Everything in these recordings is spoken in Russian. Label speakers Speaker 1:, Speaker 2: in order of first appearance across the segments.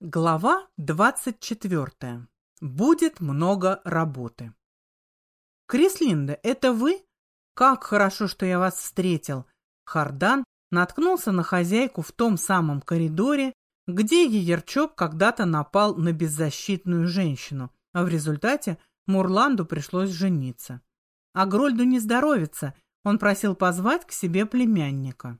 Speaker 1: Глава 24. Будет много работы. Крислинда, это вы? Как хорошо, что я вас встретил. Хардан наткнулся на хозяйку в том самом коридоре, где Еерчоп когда-то напал на беззащитную женщину, а в результате Мурланду пришлось жениться. А Грольду не здоровится, он просил позвать к себе племянника.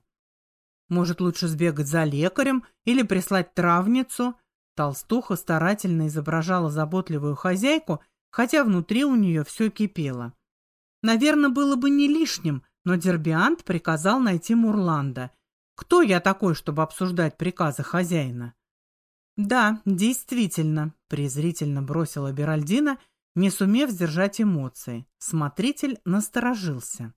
Speaker 1: Может, лучше сбегать за лекарем или прислать травницу – Толстуха старательно изображала заботливую хозяйку, хотя внутри у нее все кипело. Наверное, было бы не лишним, но Дербиант приказал найти Мурланда. Кто я такой, чтобы обсуждать приказы хозяина? Да, действительно, презрительно бросила Беральдина, не сумев сдержать эмоции. Смотритель насторожился.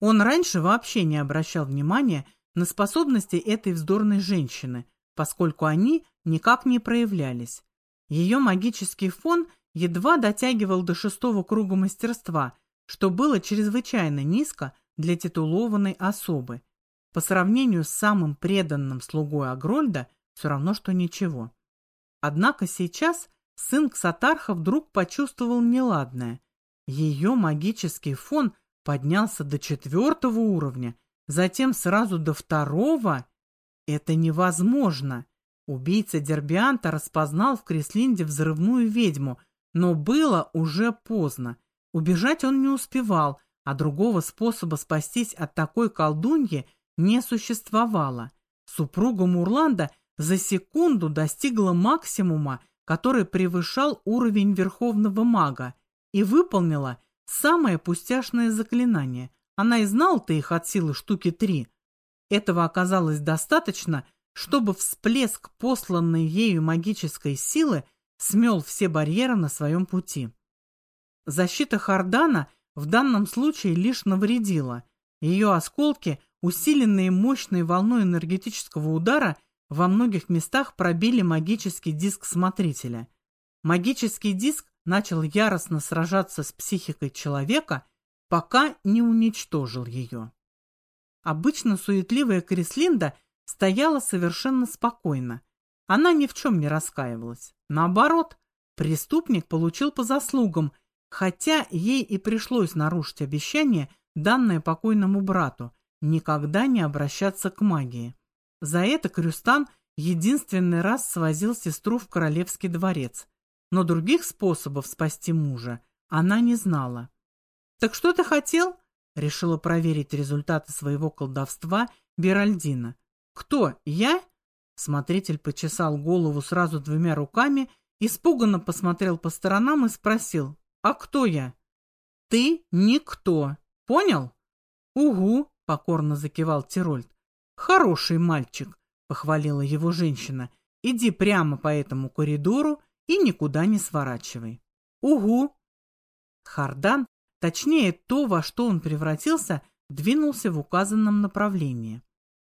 Speaker 1: Он раньше вообще не обращал внимания на способности этой вздорной женщины, поскольку они никак не проявлялись. Ее магический фон едва дотягивал до шестого круга мастерства, что было чрезвычайно низко для титулованной особы. По сравнению с самым преданным слугой Агрольда, все равно, что ничего. Однако сейчас сын Ксатарха вдруг почувствовал неладное. Ее магический фон поднялся до четвертого уровня, затем сразу до второго. Это невозможно. Убийца Дербианта распознал в Креслинде взрывную ведьму, но было уже поздно. Убежать он не успевал, а другого способа спастись от такой колдуньи не существовало. Супруга Мурланда за секунду достигла максимума, который превышал уровень верховного мага, и выполнила самое пустяшное заклинание. Она и знала-то их от силы штуки три. Этого оказалось достаточно, чтобы всплеск посланной ею магической силы смел все барьеры на своем пути. Защита Хардана в данном случае лишь навредила. Ее осколки, усиленные мощной волной энергетического удара, во многих местах пробили магический диск смотрителя. Магический диск начал яростно сражаться с психикой человека, пока не уничтожил ее. Обычно суетливая Крислинда стояла совершенно спокойно. Она ни в чем не раскаивалась. Наоборот, преступник получил по заслугам, хотя ей и пришлось нарушить обещание, данное покойному брату, никогда не обращаться к магии. За это Крюстан единственный раз свозил сестру в королевский дворец, но других способов спасти мужа она не знала. «Так что ты хотел?» — решила проверить результаты своего колдовства Беральдина. «Кто? Я?» Смотритель почесал голову сразу двумя руками, испуганно посмотрел по сторонам и спросил, «А кто я?» «Ты никто. Понял?» «Угу», — покорно закивал Тирольд. «Хороший мальчик», — похвалила его женщина. «Иди прямо по этому коридору и никуда не сворачивай». «Угу». Хардан, точнее то, во что он превратился, двинулся в указанном направлении.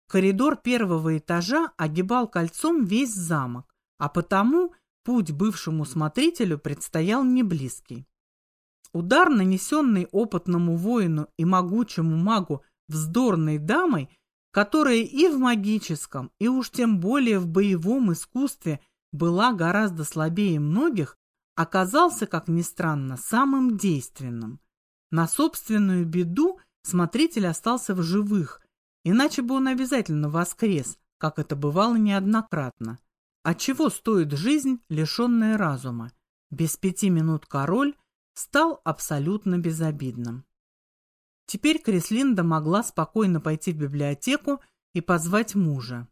Speaker 1: Коридор первого этажа огибал кольцом весь замок, а потому путь бывшему смотрителю предстоял неблизкий. Удар, нанесенный опытному воину и могучему магу вздорной дамой, которая и в магическом, и уж тем более в боевом искусстве была гораздо слабее многих, оказался, как ни странно, самым действенным. На собственную беду смотритель остался в живых, Иначе бы он обязательно воскрес, как это бывало неоднократно. А чего стоит жизнь, лишенная разума? Без пяти минут король стал абсолютно безобидным. Теперь Креслинда могла спокойно пойти в библиотеку и позвать мужа.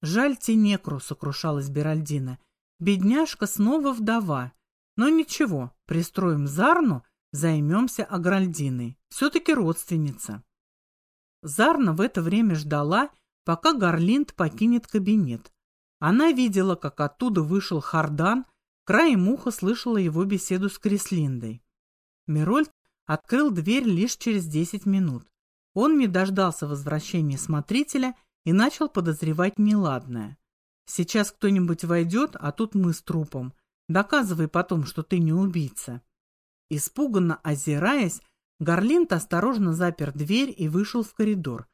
Speaker 1: «Жаль Тенекру», — сокрушалась Беральдина. «Бедняжка снова вдова. Но ничего, пристроим Зарну, займемся Агральдиной. Все-таки родственница». Зарна в это время ждала, пока Гарлинд покинет кабинет. Она видела, как оттуда вышел Хардан, краем уха слышала его беседу с Крислиндой. Мирольд открыл дверь лишь через десять минут. Он не дождался возвращения смотрителя и начал подозревать неладное. Сейчас кто-нибудь войдет, а тут мы с трупом. Доказывай потом, что ты не убийца. Испуганно озираясь, Гарлинт осторожно запер дверь и вышел в коридор.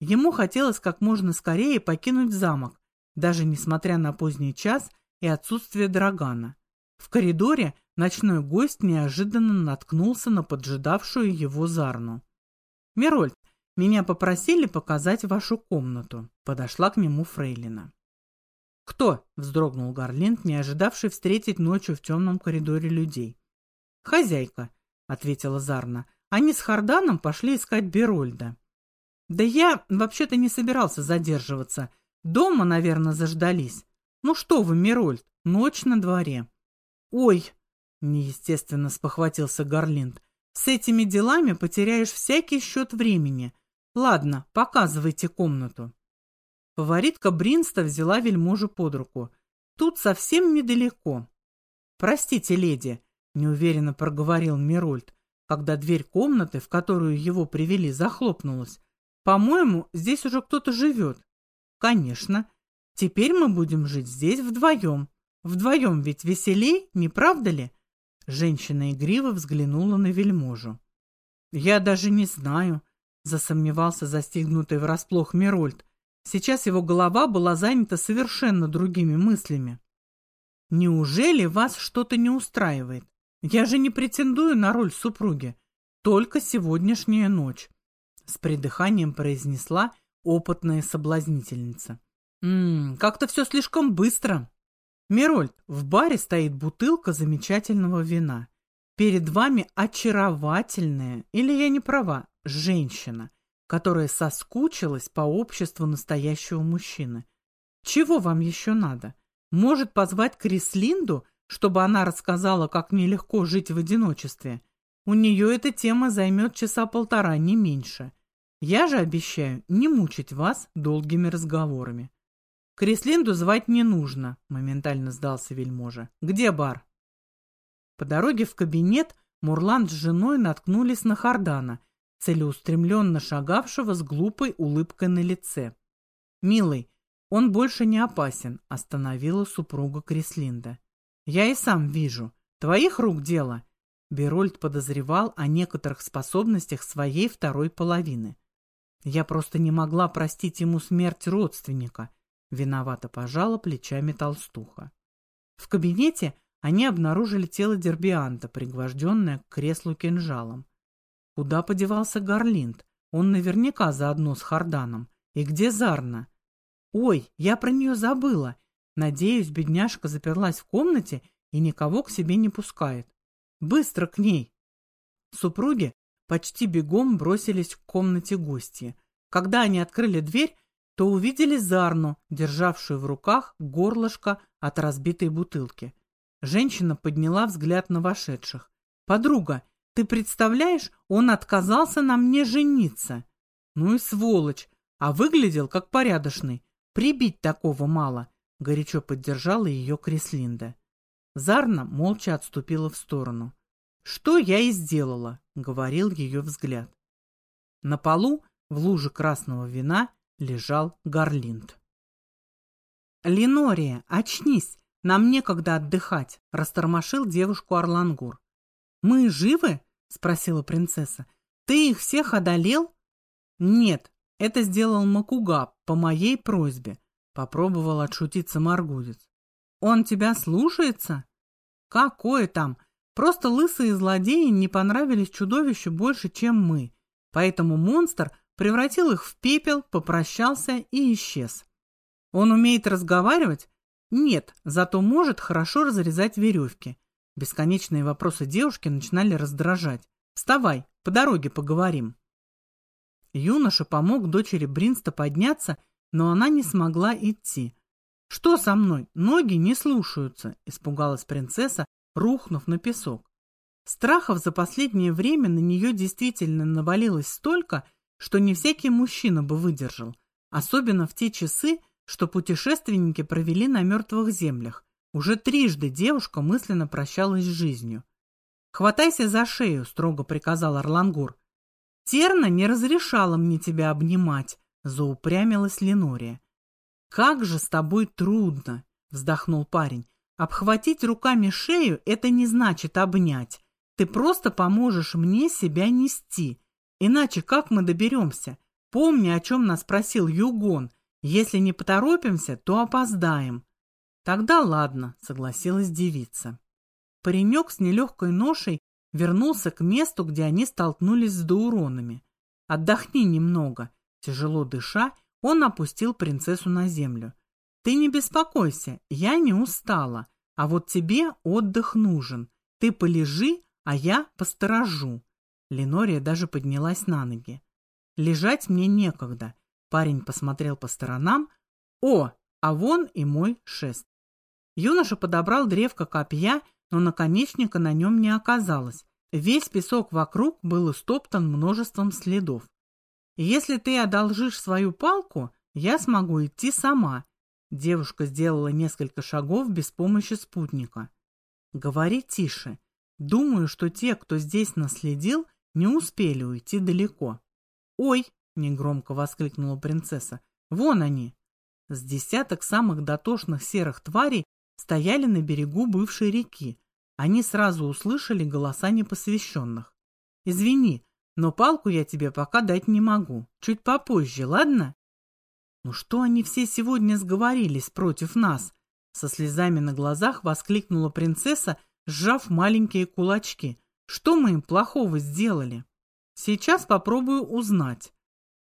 Speaker 1: Ему хотелось как можно скорее покинуть замок, даже несмотря на поздний час и отсутствие Драгана. В коридоре ночной гость неожиданно наткнулся на поджидавшую его Зарну. «Мирольд, меня попросили показать вашу комнату», — подошла к нему Фрейлина. «Кто?» — вздрогнул Гарлинд, не ожидавший встретить ночью в темном коридоре людей. «Хозяйка», — ответила Зарна. «Они с Харданом пошли искать Берольда». «Да я вообще-то не собирался задерживаться. Дома, наверное, заждались. Ну что вы, Мирольд, ночь на дворе». «Ой!» — неестественно спохватился Гарлинд. «С этими делами потеряешь всякий счет времени. Ладно, показывайте комнату». Фаворитка Бринста взяла вельможу под руку. «Тут совсем недалеко». «Простите, леди», — неуверенно проговорил Мирольд, когда дверь комнаты, в которую его привели, захлопнулась. «По-моему, здесь уже кто-то живет». «Конечно. Теперь мы будем жить здесь вдвоем. Вдвоем ведь веселей, не правда ли?» Женщина игриво взглянула на вельможу. «Я даже не знаю», — засомневался застигнутый врасплох Мирольд. Сейчас его голова была занята совершенно другими мыслями. «Неужели вас что-то не устраивает? Я же не претендую на роль супруги. Только сегодняшняя ночь», — с придыханием произнесла опытная соблазнительница. «Ммм, как-то все слишком быстро». «Мирольд, в баре стоит бутылка замечательного вина. Перед вами очаровательная, или я не права, женщина, которая соскучилась по обществу настоящего мужчины. Чего вам еще надо? Может позвать Крислинду, чтобы она рассказала, как нелегко жить в одиночестве? У нее эта тема займет часа полтора, не меньше. Я же обещаю не мучить вас долгими разговорами. Крислинду звать не нужно, моментально сдался вельможа. Где бар? По дороге в кабинет Мурлан с женой наткнулись на Хардана, целеустремленно шагавшего с глупой улыбкой на лице. «Милый, он больше не опасен», — остановила супруга Крислинда. «Я и сам вижу. Твоих рук дело». Берольд подозревал о некоторых способностях своей второй половины. «Я просто не могла простить ему смерть родственника», — виновато пожала плечами толстуха. В кабинете они обнаружили тело Дербианта, пригвожденное к креслу кинжалом. Куда подевался Гарлинд? Он наверняка заодно с Харданом. И где Зарна? Ой, я про нее забыла. Надеюсь, бедняжка заперлась в комнате и никого к себе не пускает. Быстро к ней. Супруги почти бегом бросились к комнате гостья. Когда они открыли дверь, то увидели Зарну, державшую в руках горлышко от разбитой бутылки. Женщина подняла взгляд на вошедших. «Подруга, ты представляешь, он отказался на мне жениться. Ну и сволочь, а выглядел как порядочный. Прибить такого мало, горячо поддержала ее Креслинда. Зарна молча отступила в сторону. Что я и сделала, говорил ее взгляд. На полу в луже красного вина лежал Гарлинд. «Ленория, очнись! Нам некогда отдыхать!» — растормошил девушку Орлангур. «Мы живы?» — спросила принцесса. «Ты их всех одолел?» «Нет, это сделал Макуга по моей просьбе», — попробовал отшутиться Маргудец. «Он тебя слушается?» «Какое там? Просто лысые злодеи не понравились чудовищу больше, чем мы, поэтому монстр превратил их в пепел, попрощался и исчез. Он умеет разговаривать? Нет, зато может хорошо разрезать веревки. Бесконечные вопросы девушки начинали раздражать. «Вставай, по дороге поговорим». Юноша помог дочери Бринста подняться, но она не смогла идти. «Что со мной? Ноги не слушаются», — испугалась принцесса, рухнув на песок. Страхов за последнее время на нее действительно навалилось столько, что не всякий мужчина бы выдержал, особенно в те часы, что путешественники провели на мертвых землях, уже трижды девушка мысленно прощалась с жизнью. «Хватайся за шею», — строго приказал Орлангур. «Терна не разрешала мне тебя обнимать», — заупрямилась Ленория. «Как же с тобой трудно», — вздохнул парень. «Обхватить руками шею — это не значит обнять. Ты просто поможешь мне себя нести. Иначе как мы доберемся? Помни, о чем нас просил Югон. Если не поторопимся, то опоздаем». Тогда ладно, согласилась девица. Паренек с нелегкой ношей вернулся к месту, где они столкнулись с дауронами. «Отдохни немного». Тяжело дыша, он опустил принцессу на землю. «Ты не беспокойся, я не устала, а вот тебе отдых нужен. Ты полежи, а я посторожу». Ленория даже поднялась на ноги. «Лежать мне некогда». Парень посмотрел по сторонам. «О, а вон и мой шест». Юноша подобрал древко копья, но наконечника на нем не оказалось. Весь песок вокруг был истоптан множеством следов. «Если ты одолжишь свою палку, я смогу идти сама». Девушка сделала несколько шагов без помощи спутника. «Говори тише. Думаю, что те, кто здесь наследил, не успели уйти далеко». «Ой!» — негромко воскликнула принцесса. «Вон они!» С десяток самых дотошных серых тварей стояли на берегу бывшей реки. Они сразу услышали голоса непосвященных. «Извини, но палку я тебе пока дать не могу. Чуть попозже, ладно?» «Ну что они все сегодня сговорились против нас?» Со слезами на глазах воскликнула принцесса, сжав маленькие кулачки. «Что мы им плохого сделали?» «Сейчас попробую узнать».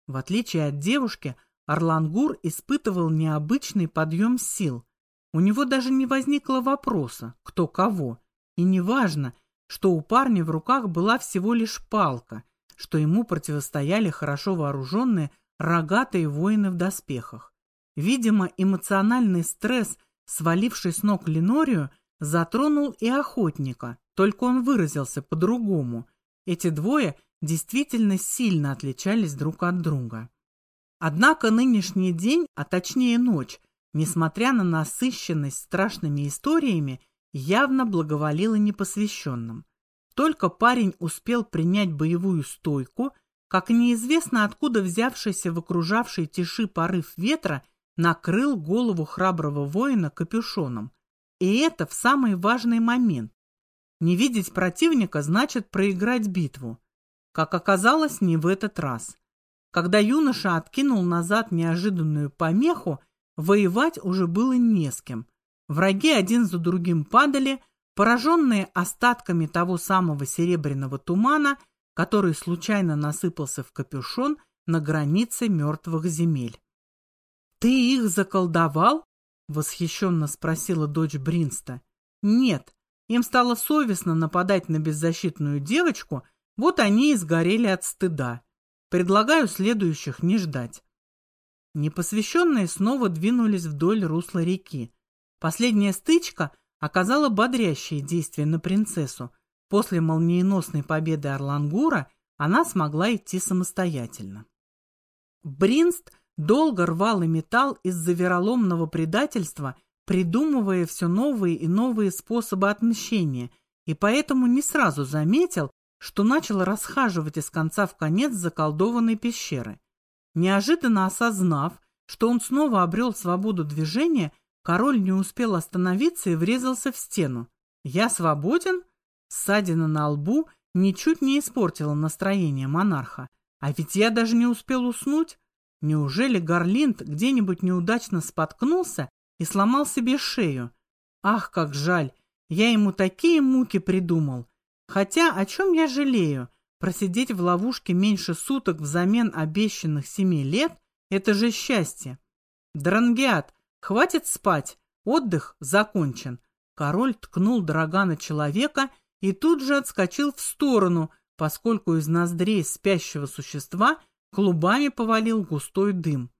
Speaker 1: В отличие от девушки, Орлангур испытывал необычный подъем сил – у него даже не возникло вопроса, кто кого. И не важно, что у парня в руках была всего лишь палка, что ему противостояли хорошо вооруженные рогатые воины в доспехах. Видимо, эмоциональный стресс, сваливший с ног Ленорию, затронул и охотника, только он выразился по-другому. Эти двое действительно сильно отличались друг от друга. Однако нынешний день, а точнее ночь, несмотря на насыщенность страшными историями, явно благоволила непосвященным. Только парень успел принять боевую стойку, как неизвестно откуда взявшийся в окружавшей тиши порыв ветра накрыл голову храброго воина капюшоном. И это в самый важный момент. Не видеть противника значит проиграть битву. Как оказалось, не в этот раз. Когда юноша откинул назад неожиданную помеху, Воевать уже было не с кем. Враги один за другим падали, пораженные остатками того самого серебряного тумана, который случайно насыпался в капюшон на границе мертвых земель. «Ты их заколдовал?» — восхищенно спросила дочь Бринста. «Нет, им стало совестно нападать на беззащитную девочку, вот они и сгорели от стыда. Предлагаю следующих не ждать. Непосвященные снова двинулись вдоль русла реки. Последняя стычка оказала бодрящее действие на принцессу. После молниеносной победы Орлангура она смогла идти самостоятельно. Бринст долго рвал и металл из-за вероломного предательства, придумывая все новые и новые способы отмщения, и поэтому не сразу заметил, что начал расхаживать из конца в конец заколдованной пещеры. Неожиданно осознав, что он снова обрел свободу движения, король не успел остановиться и врезался в стену. «Я свободен?» Ссадина на лбу ничуть не испортила настроение монарха. А ведь я даже не успел уснуть. Неужели Гарлинд где-нибудь неудачно споткнулся и сломал себе шею? Ах, как жаль! Я ему такие муки придумал. Хотя о чем я жалею? Просидеть в ловушке меньше суток взамен обещанных семи лет – это же счастье. Дрангиат, хватит спать, отдых закончен. Король ткнул Драгана человека и тут же отскочил в сторону, поскольку из ноздрей спящего существа клубами повалил густой дым.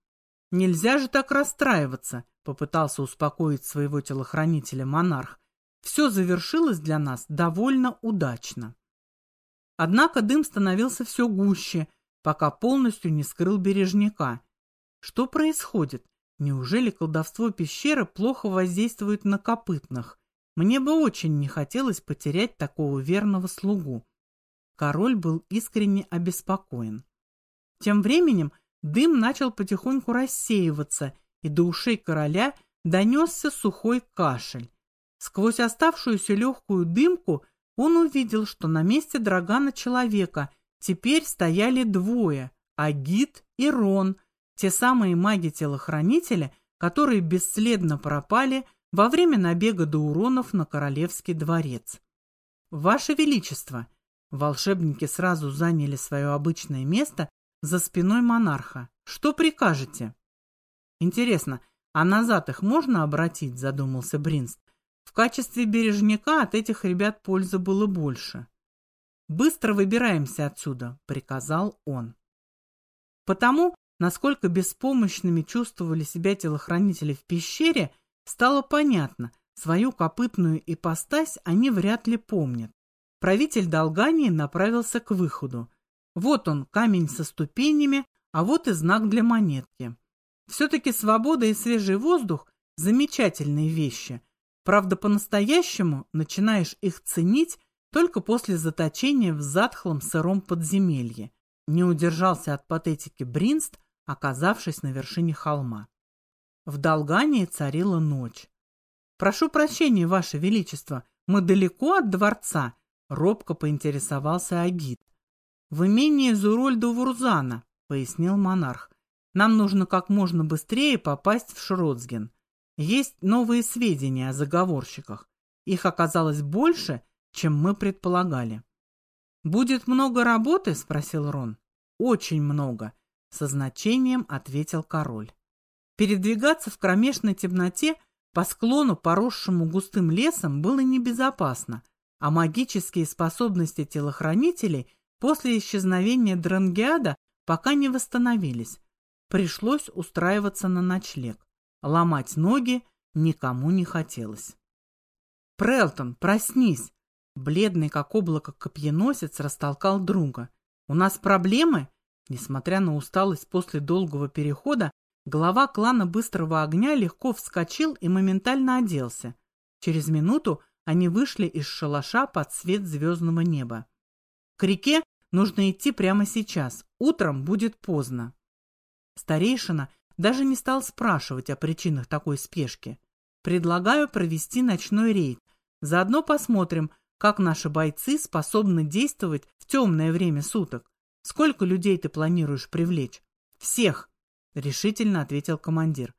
Speaker 1: «Нельзя же так расстраиваться», — попытался успокоить своего телохранителя монарх. «Все завершилось для нас довольно удачно». Однако дым становился все гуще, пока полностью не скрыл бережника. Что происходит? Неужели колдовство пещеры плохо воздействует на копытных? Мне бы очень не хотелось потерять такого верного слугу. Король был искренне обеспокоен. Тем временем дым начал потихоньку рассеиваться, и до ушей короля донесся сухой кашель. Сквозь оставшуюся легкую дымку он увидел, что на месте Драгана человека теперь стояли двое – Агит и Рон, те самые маги-телохранители, которые бесследно пропали во время набега до уронов на королевский дворец. «Ваше Величество!» Волшебники сразу заняли свое обычное место за спиной монарха. «Что прикажете?» «Интересно, а назад их можно обратить?» – задумался Бринст. «В качестве бережника от этих ребят пользы было больше». «Быстро выбираемся отсюда», – приказал он. Потому, насколько беспомощными чувствовали себя телохранители в пещере, стало понятно, свою копытную ипостась они вряд ли помнят. Правитель Долгании направился к выходу. Вот он, камень со ступенями, а вот и знак для монетки. Все-таки свобода и свежий воздух – замечательные вещи. Правда, по-настоящему начинаешь их ценить только после заточения в затхлом сыром подземелье. Не удержался от патетики Бринст, оказавшись на вершине холма. В Долгании царила ночь. «Прошу прощения, Ваше Величество, мы далеко от дворца?» — робко поинтересовался Агит. «В имении Зурольда Вурзана», — пояснил монарх. «Нам нужно как можно быстрее попасть в Шротсген. Есть новые сведения о заговорщиках. Их оказалось больше, чем мы предполагали». «Будет много работы?» — спросил Рон. «Очень много», — со значением ответил король. Передвигаться в кромешной темноте по склону, поросшему густым лесом, было небезопасно, а магические способности телохранителей после исчезновения Дрангиада пока не восстановились. Пришлось устраиваться на ночлег. Ломать ноги никому не хотелось. «Прелтон, проснись!» Бледный, как облако копьеносец, растолкал друга. «У нас проблемы?» Несмотря на усталость после долгого перехода, глава клана Быстрого Огня легко вскочил и моментально оделся. Через минуту они вышли из шалаша под свет звездного неба. К реке нужно идти прямо сейчас, утром будет поздно. Старейшина даже не стал спрашивать о причинах такой спешки. Предлагаю провести ночной рейд. Заодно посмотрим, как наши бойцы способны действовать в темное время суток. Сколько людей ты планируешь привлечь? Всех, решительно ответил командир.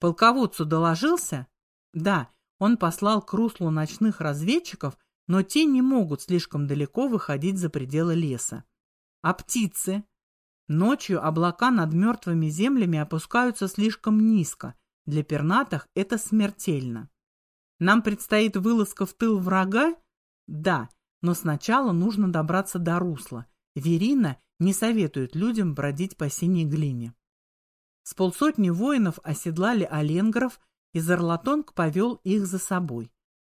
Speaker 1: Полководцу доложился? Да, он послал к руслу ночных разведчиков, но те не могут слишком далеко выходить за пределы леса. А птицы? Ночью облака над мертвыми землями опускаются слишком низко. Для пернатых это смертельно. Нам предстоит вылазка в тыл врага да, но сначала нужно добраться до русла. Верина не советует людям бродить по синей глине. С полсотни воинов оседлали оленгров, и Зарлатонг повел их за собой.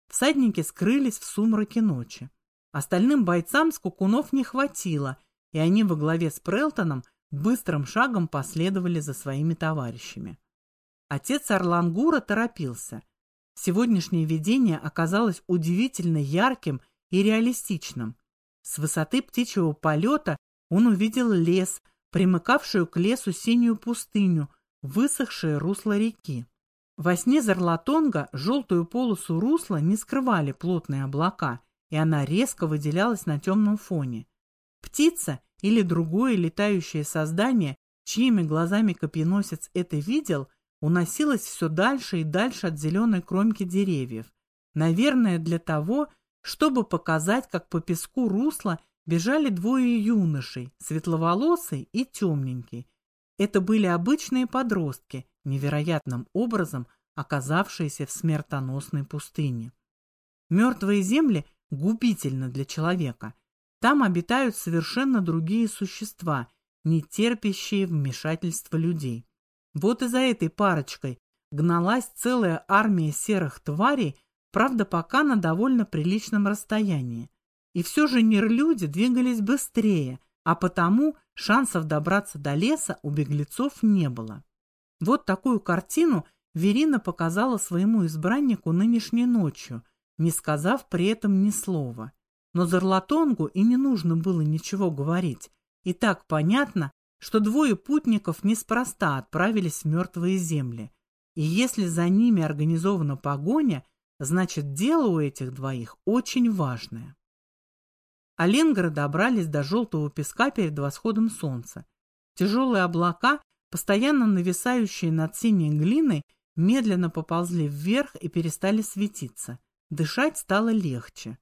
Speaker 1: Всадники скрылись в сумраке ночи. Остальным бойцам скукунов не хватило, и они во главе с Прелтоном быстрым шагом последовали за своими товарищами. Отец Орлангура торопился – Сегодняшнее видение оказалось удивительно ярким и реалистичным. С высоты птичьего полета он увидел лес, примыкавшую к лесу синюю пустыню, высохшее русло реки. Во сне Зарлатонга желтую полосу русла не скрывали плотные облака, и она резко выделялась на темном фоне. Птица или другое летающее создание, чьими глазами копьеносец это видел – уносилась все дальше и дальше от зеленой кромки деревьев. Наверное, для того, чтобы показать, как по песку русла бежали двое юношей, светловолосый и темненький. Это были обычные подростки, невероятным образом оказавшиеся в смертоносной пустыне. Мертвые земли губительны для человека. Там обитают совершенно другие существа, не терпящие вмешательства людей. Вот и за этой парочкой гналась целая армия серых тварей, правда, пока на довольно приличном расстоянии. И все же нерлюди двигались быстрее, а потому шансов добраться до леса у беглецов не было. Вот такую картину Верина показала своему избраннику нынешней ночью, не сказав при этом ни слова. Но Зарлатонгу и не нужно было ничего говорить. И так понятно, что двое путников неспроста отправились в мертвые земли. И если за ними организована погоня, значит дело у этих двоих очень важное. Оленгры добрались до желтого песка перед восходом солнца. Тяжелые облака, постоянно нависающие над синей глиной, медленно поползли вверх и перестали светиться. Дышать стало легче.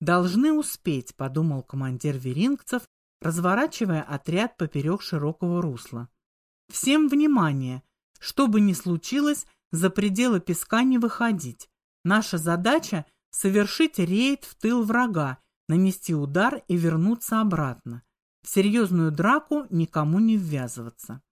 Speaker 1: «Должны успеть», — подумал командир верингцев, разворачивая отряд поперек широкого русла. «Всем внимание! Что бы ни случилось, за пределы песка не выходить. Наша задача — совершить рейд в тыл врага, нанести удар и вернуться обратно. В серьезную драку никому не ввязываться».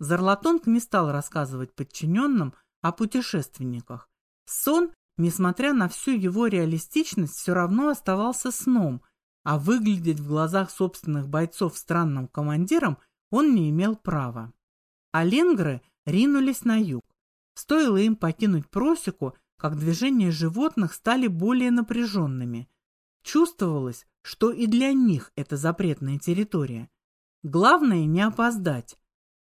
Speaker 1: Зарлатонг не стал рассказывать подчиненным о путешественниках. Сон несмотря на всю его реалистичность, все равно оставался сном, а выглядеть в глазах собственных бойцов странным командиром он не имел права. А ленгры ринулись на юг. Стоило им покинуть просеку, как движения животных стали более напряженными. Чувствовалось, что и для них это запретная территория. Главное не опоздать.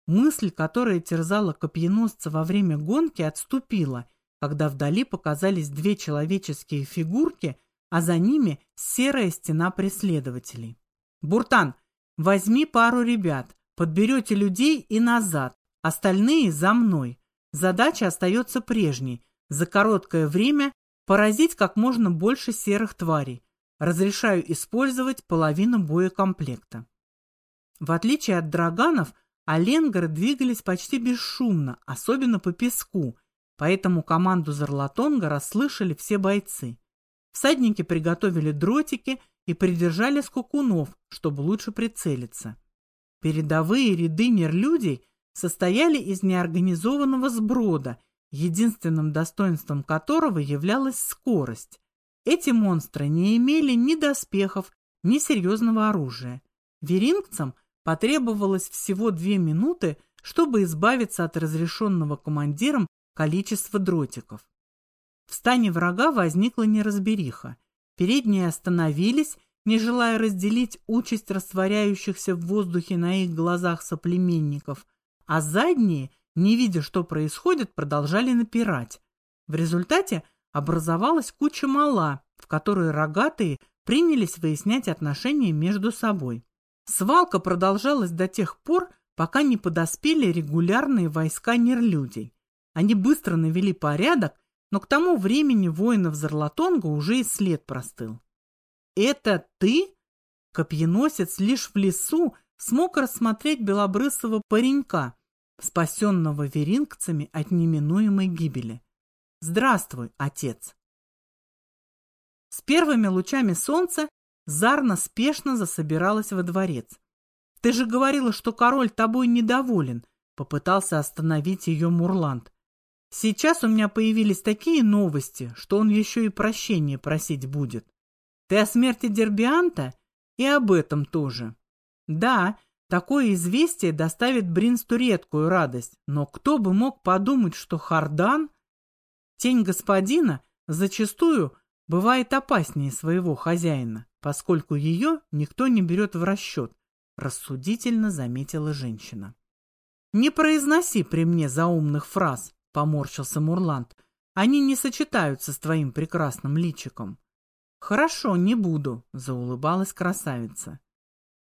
Speaker 1: Мысль, которая терзала копьеносца во время гонки, отступила – когда вдали показались две человеческие фигурки, а за ними серая стена преследователей. «Буртан, возьми пару ребят, подберете людей и назад, остальные за мной. Задача остается прежней – за короткое время поразить как можно больше серых тварей. Разрешаю использовать половину боекомплекта». В отличие от драганов, оленгары двигались почти бесшумно, особенно по песку – Поэтому команду Зарлатонга расслышали все бойцы. Всадники приготовили дротики и придержали скукунов, чтобы лучше прицелиться. Передовые ряды нерлюдей состояли из неорганизованного сброда, единственным достоинством которого являлась скорость. Эти монстры не имели ни доспехов, ни серьезного оружия. Верингцам потребовалось всего две минуты, чтобы избавиться от разрешенного командиром количество дротиков. В стане врага возникла неразбериха. Передние остановились, не желая разделить участь растворяющихся в воздухе на их глазах соплеменников, а задние, не видя, что происходит, продолжали напирать. В результате образовалась куча мала, в которой рогатые принялись выяснять отношения между собой. Свалка продолжалась до тех пор, пока не подоспели регулярные войска нерлюдей. Они быстро навели порядок, но к тому времени воинов Зарлатонга уже и след простыл. «Это ты?» Копьеносец лишь в лесу смог рассмотреть белобрысого паренька, спасенного верингцами от неминуемой гибели. «Здравствуй, отец!» С первыми лучами солнца Зарна спешно засобиралась во дворец. «Ты же говорила, что король тобой недоволен», — попытался остановить ее Мурланд. Сейчас у меня появились такие новости, что он еще и прощения просить будет. Ты о смерти Дербианта? И об этом тоже. Да, такое известие доставит Бринсту редкую радость, но кто бы мог подумать, что Хардан, тень господина, зачастую бывает опаснее своего хозяина, поскольку ее никто не берет в расчет, рассудительно заметила женщина. Не произноси при мне заумных фраз, поморщился Мурланд. Они не сочетаются с твоим прекрасным личиком. Хорошо, не буду, заулыбалась красавица.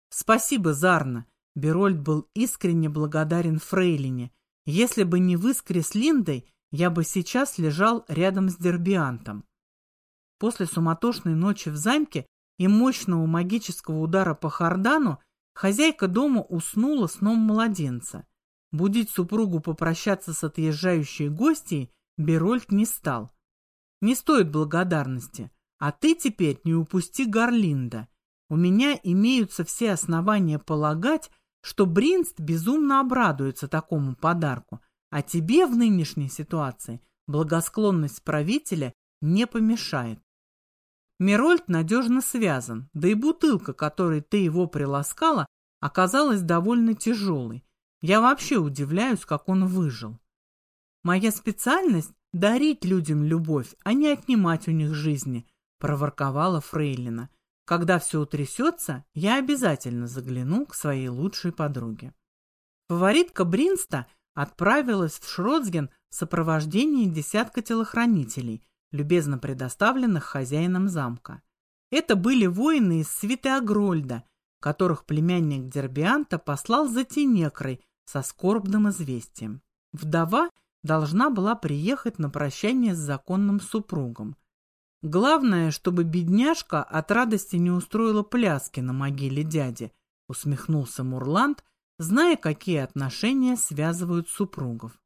Speaker 1: Спасибо, Зарна. Берольд был искренне благодарен Фрейлине. Если бы не вы с Креслиндой, я бы сейчас лежал рядом с Дербиантом. После суматошной ночи в замке и мощного магического удара по Хардану хозяйка дома уснула сном младенца. Будить супругу попрощаться с отъезжающей гостьей Берольд не стал. Не стоит благодарности, а ты теперь не упусти Гарлинда. У меня имеются все основания полагать, что Бринст безумно обрадуется такому подарку, а тебе в нынешней ситуации благосклонность правителя не помешает. Мирольд надежно связан, да и бутылка, которой ты его приласкала, оказалась довольно тяжелой, я вообще удивляюсь, как он выжил. Моя специальность — дарить людям любовь, а не отнимать у них жизни, проворковала Фрейлина. Когда все утрясется, я обязательно загляну к своей лучшей подруге. Фаворитка Бринста отправилась в Шротсген в сопровождении десятка телохранителей, любезно предоставленных хозяином замка. Это были воины из свиты Агрольда, которых племянник Дербианта послал за Тенекрой со скорбным известием. Вдова должна была приехать на прощание с законным супругом. Главное, чтобы бедняжка от радости не устроила пляски на могиле дяди, усмехнулся Мурланд, зная, какие отношения связывают супругов.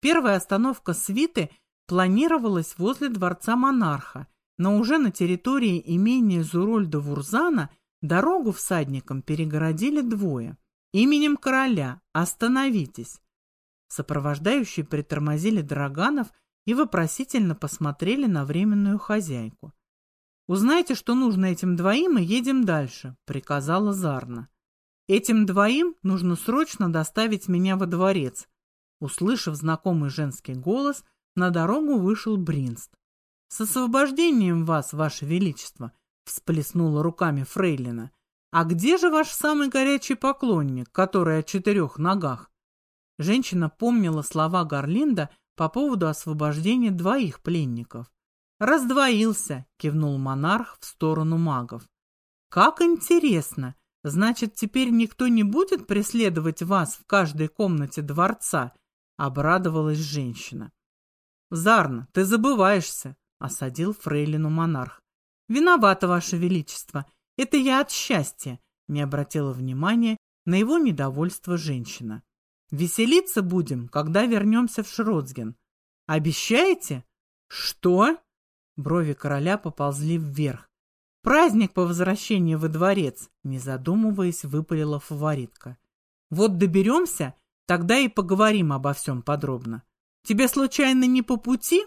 Speaker 1: Первая остановка свиты планировалась возле дворца монарха, но уже на территории имения Зурольда Вурзана дорогу всадникам перегородили двое. Именем короля остановитесь. Сопровождающие притормозили Драганов и вопросительно посмотрели на временную хозяйку. «Узнайте, что нужно этим двоим, и едем дальше», — приказала Зарна. «Этим двоим нужно срочно доставить меня во дворец». Услышав знакомый женский голос, на дорогу вышел Бринст. «С освобождением вас, ваше величество!» — всплеснула руками Фрейлина. «А где же ваш самый горячий поклонник, который о четырех ногах?» Женщина помнила слова Гарлинда по поводу освобождения двоих пленников. «Раздвоился!» — кивнул монарх в сторону магов. «Как интересно! Значит, теперь никто не будет преследовать вас в каждой комнате дворца?» — обрадовалась женщина. «Зарна, ты забываешься!» — осадил фрейлину монарх. «Виновата, ваше величество! Это я от счастья!» — не обратила внимания на его недовольство женщина. Веселиться будем, когда вернемся в Шродсген. Обещаете? Что? Брови короля поползли вверх. Праздник по возвращении во дворец, не задумываясь, выпалила фаворитка. Вот доберемся, тогда и поговорим обо всем подробно. Тебе случайно не по пути?